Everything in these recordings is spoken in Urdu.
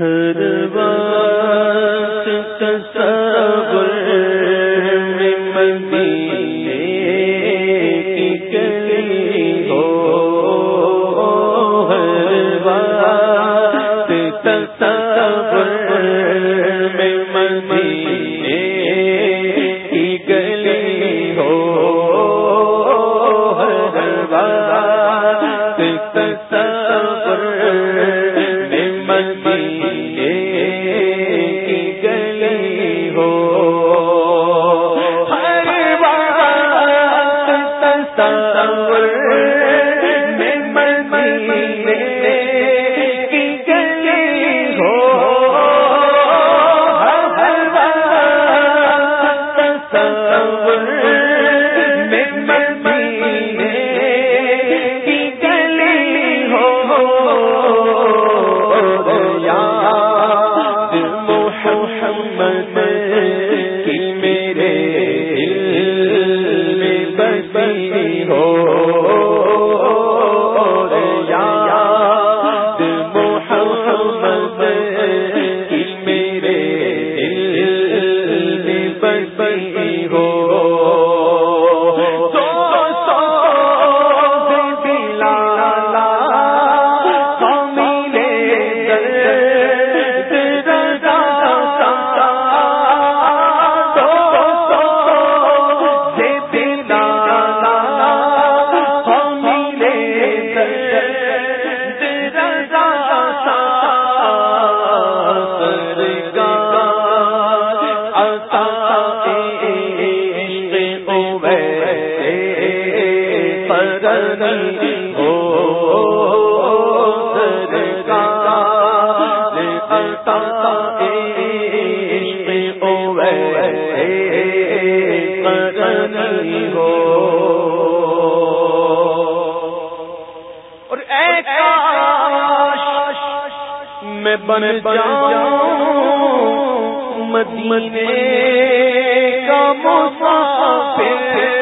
ہر تصور میں مدینے میں بن جاؤں مدینے کا مسافر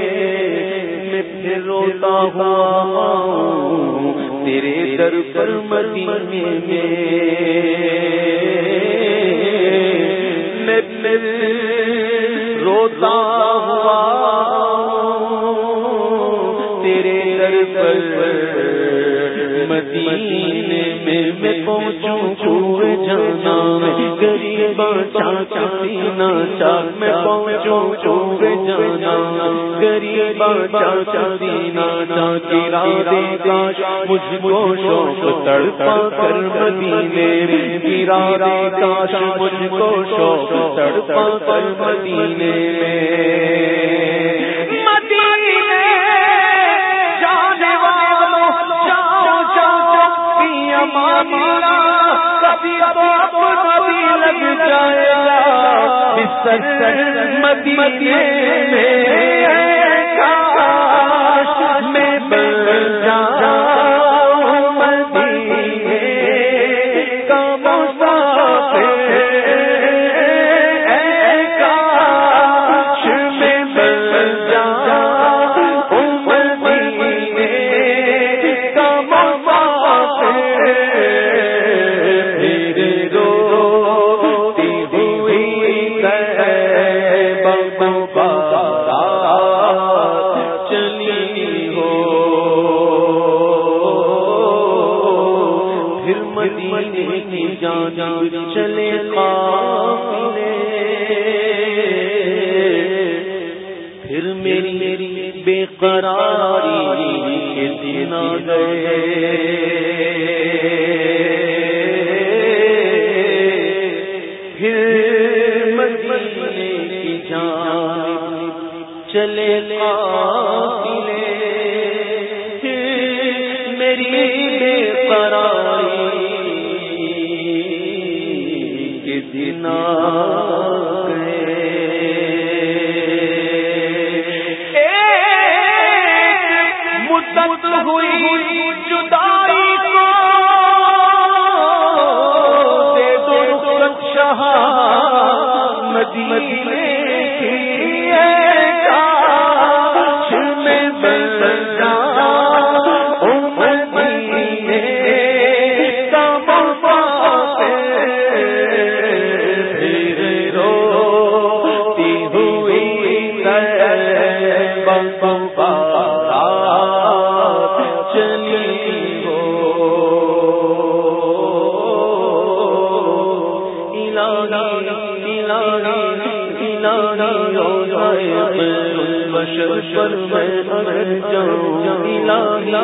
پھر روتا ہوں تیرے در پر مدینے میں میں پھر روتا ہوا تیرے در پر مدینے میں میں پہنچوں کوئے جانا گریبا چاچا پینا چار میں پہنچوں کوئے جانا گریبا چاچا پینا چاچی رادے کاش مجھ کو شوق تڑپا کر مدینے میں۔ گرا رے کاش، مجھ کو شوق تڑپا کر مدینے میں۔ معاملہ کبھی تو لگ جائے گا۔ مدینے میں قراری کے دن گئے پھر مدینے کی جان چلے لے ہوئی جدائی دو شہاں مدینے کی۔ ہے پر میں مر جاؤں الہی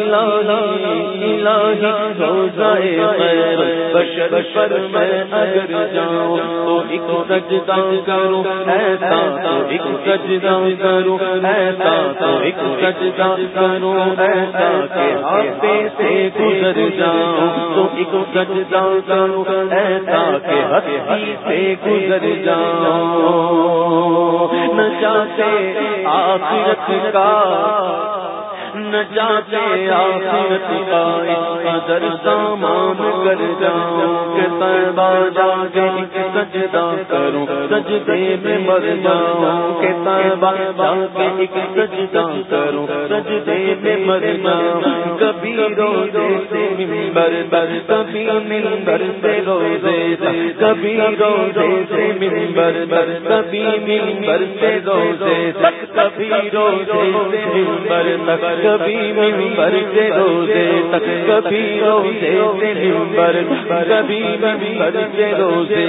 الہی الہی روزائے بشر پر میں اگر جاؤں تو ایک سجدہ کروں ایسا تو ایک سجدہ کروں ایسا تو ایک سجدہ کروں ایسا کہ ہاتھے سے گزر جاؤں تو ایک سجدہ کروں ایسا کہ ہتھی سے گزر جاؤں۔ نہ چاہتے آخرت کا نہ جاتے آخرت کا قدر سامان کر جاؤں کہ طیبہ جا کے سجدہ کروں، سجدے میں مر جاؤں کہ طیبہ جا کے ایک سجدہ کروں، سجدے میں مر جاؤں۔ کبھی روزے سے ممبر بر کبھی ممبر سے روزے کبھی روزے سے ممبر بر کبھی ممبر سے روزے کبھی روزے سے ممبر تک کبھی ممبر سے روزے تک، کبھی روزے سے ممبر کبھی ممبر سے روزے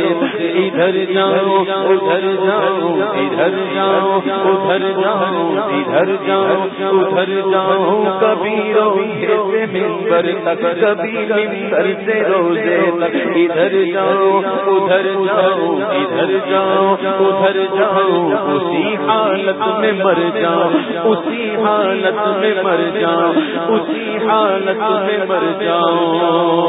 ادھر جاؤ ادھر جاؤ ادھر جاؤ ادھر جاؤ ادھر جاؤ ادھر جاؤ۔ کبھی روزے سے ممبر تک، کبھی ممبر سے روزے تک۔ ادھر جاؤ ادھر جاؤ ادھر جاؤ ادھر جاؤ۔ اسی حالت میں مر جاؤ، اسی حالت میں مر جاؤں اسی حالت میں مر جاؤں۔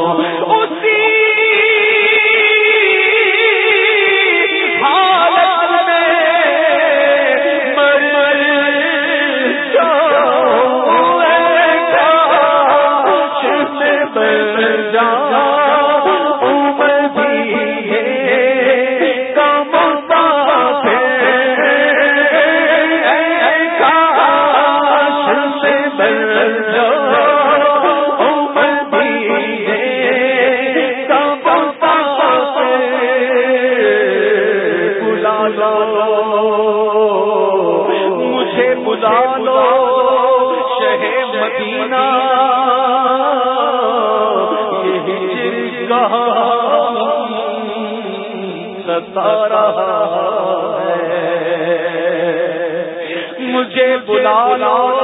بلانا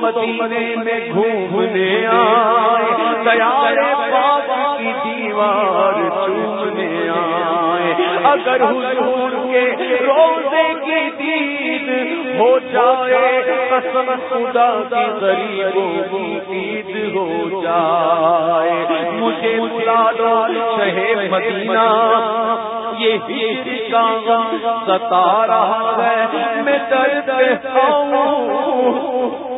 مدینے میں گھومنے آئے، دیار پاک کی دیوار چومنے آئے۔ اگر حضور کے روزے کی دید ہو جائے، قسم خدا کی غریبوں کی دید ہو جائے۔ مجھے بلا لو شہ مدینہ یہ ہے۔ میں درد ہوں۔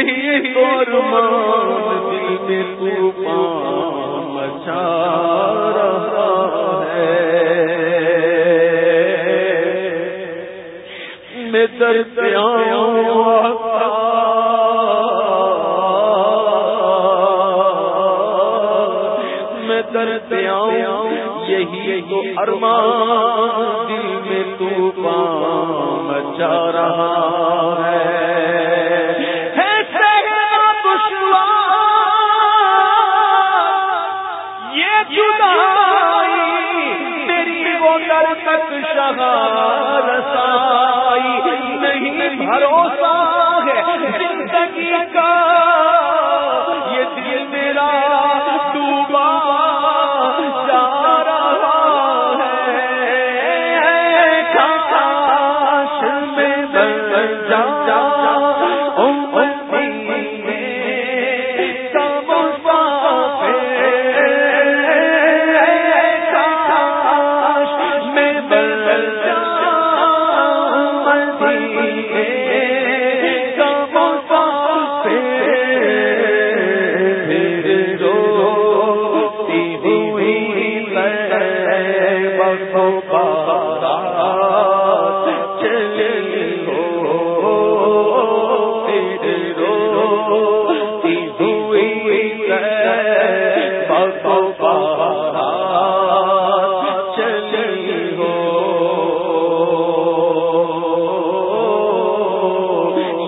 یہی گورمان دل میں طوفان مچا رہا ہے۔ میں درد میں درد آؤں یہی تو ارمان دل میں طوفان مچا رہا ہے۔ رسائی نہیں بھروسہ ہے زندگی کا۔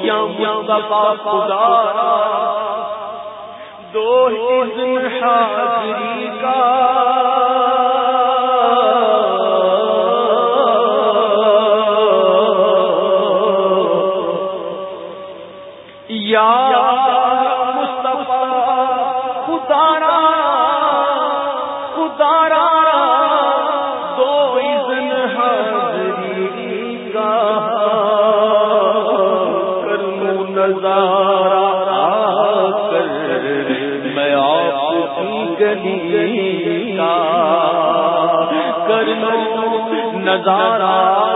یا مصطفیٰ خدا دو حاضری کا۔ گلی کا کر لو نظارہ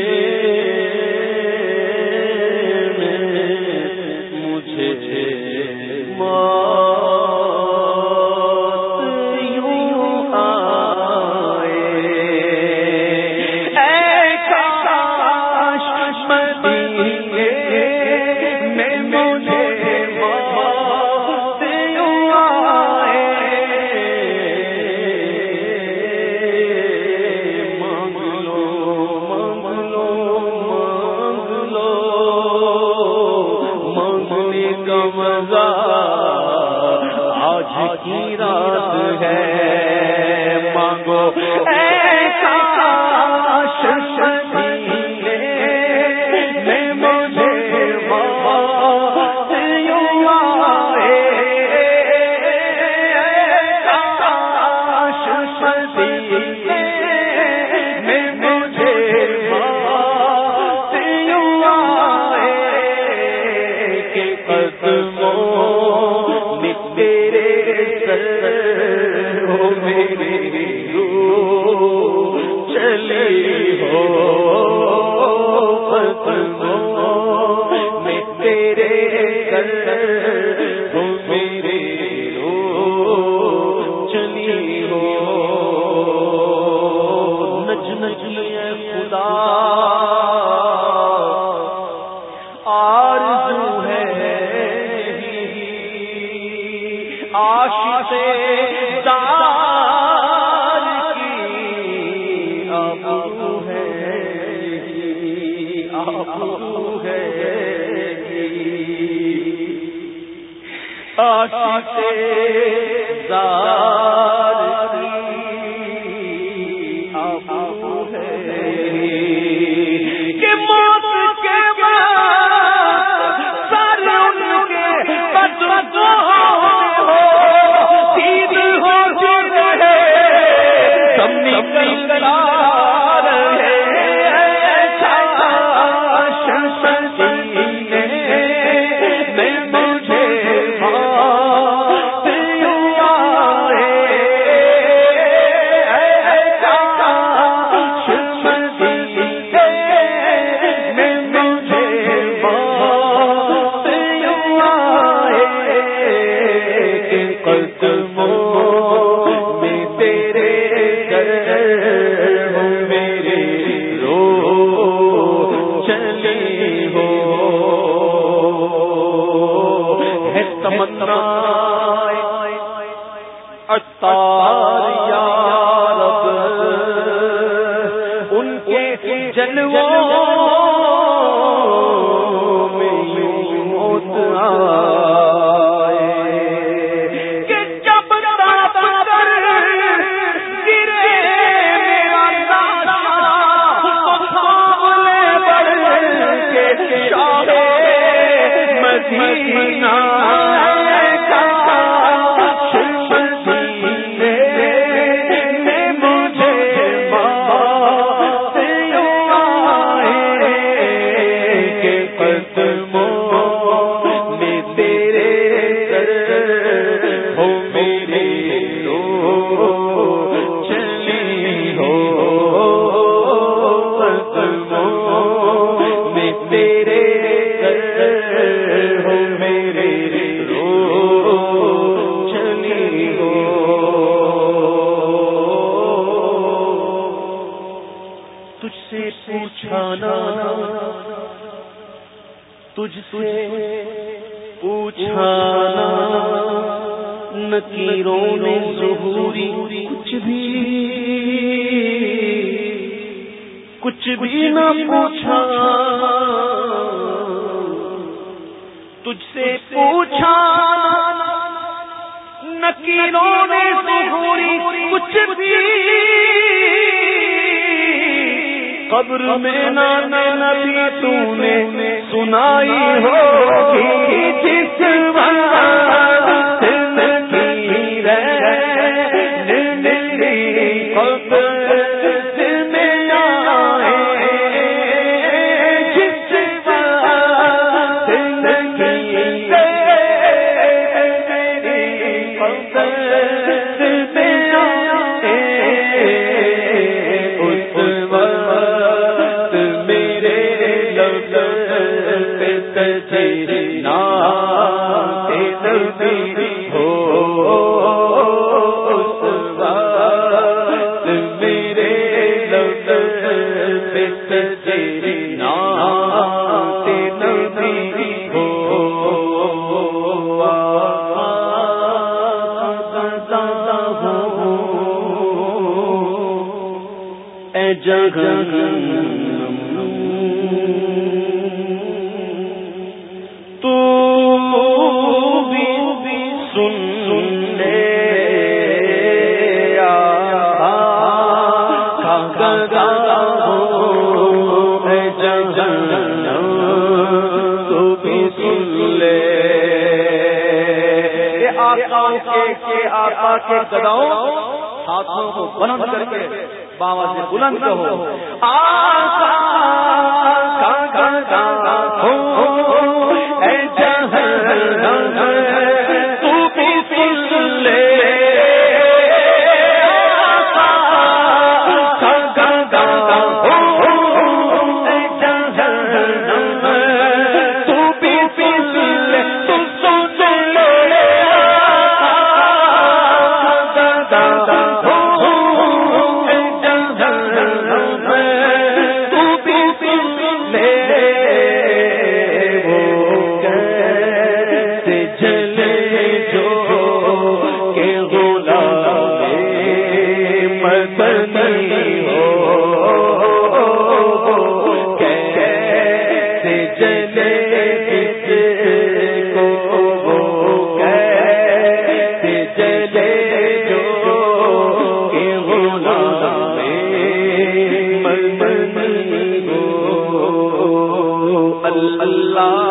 موت کے بعد ہے۔ تیروں میں ظہوری کچھ بھی کچھ بھی نہ پوچھا۔ تجھ سے پوچھا نکیروں میں ظہوری کچھ بھی۔ قبر میں نانا نبی تم نے سنائی ہو جس قدر آقا کے گداؤں ہاتھوں کو بلند کر کے بابا سے بلند کرو آقا گا گا ہو اللہ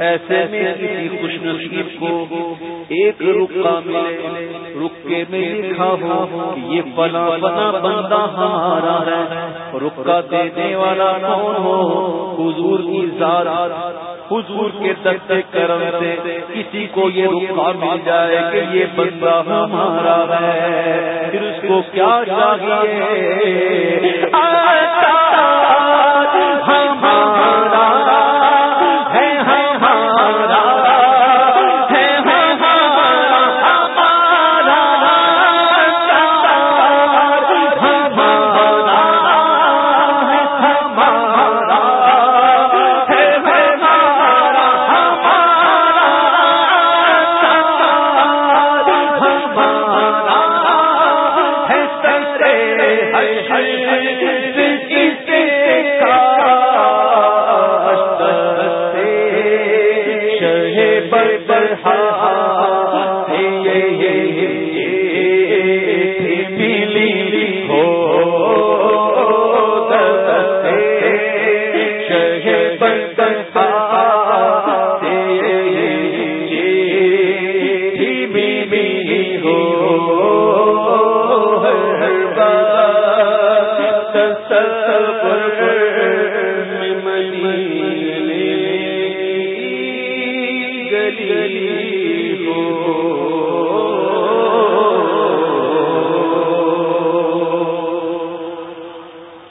ایسے میں کسی خوش نصیب کو ایک رکا ملے رکے میں لکھا ہو یہ بنا بنا بندہ ہمارا ہے۔ رکا دینے والا کون ہو؟ حضور کی ذات، حضور کے دست کرم سے کسی کو یہ رکا مل جائے کہ یہ بندہ ہمارا ہے۔ پھر اس کو کیا چاہیے؟